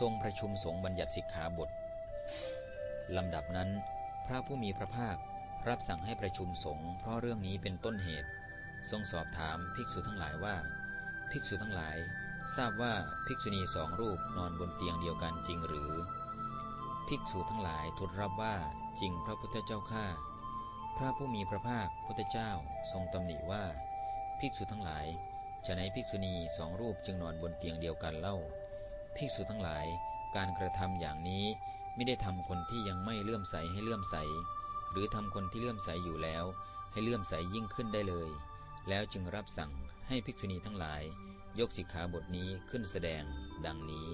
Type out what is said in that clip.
ทรงประชุมสงฆ์บัญญัติสิกขาบทลำดับนั้น พระผู้มีพระภาครับสั่งให้ประชุมสงฆ์เพราะเรื่องนี้เป็นต้นเหตุ ทรงสอบถามภิกษุทั้งหลายว่า ภิกษุทั้งหลาย ทราบว่าภิกษุณีสองรูปนอนบนเตียงเดียวกันจริงหรือ ภิกษุทั้งหลายทูลรับว่าจริงพระพุทธเจ้าข้าพระผู้มีพระภาคพุทธเจ้าทรงตำหนิว่า ภิกษุทั้งหลายจะไหนภิกษุณีสองรูปจึงนอนบนเตียงเดียวกันเล่า ภิกษุทั้งหลาย การกระทำอย่างนี้ไม่ได้ทำคนที่ยังไม่เลื่อมใสให้เลื่อมใส หรือทำคนที่เลื่อมใสอยู่แล้ว ให้เลื่อมใสยิ่งขึ้นได้เลย แล้วจึงรับสั่งให้ภิกษุณีทั้งหลาย ยกสิกขาบทนี้ขึ้นแสดง ดังนี้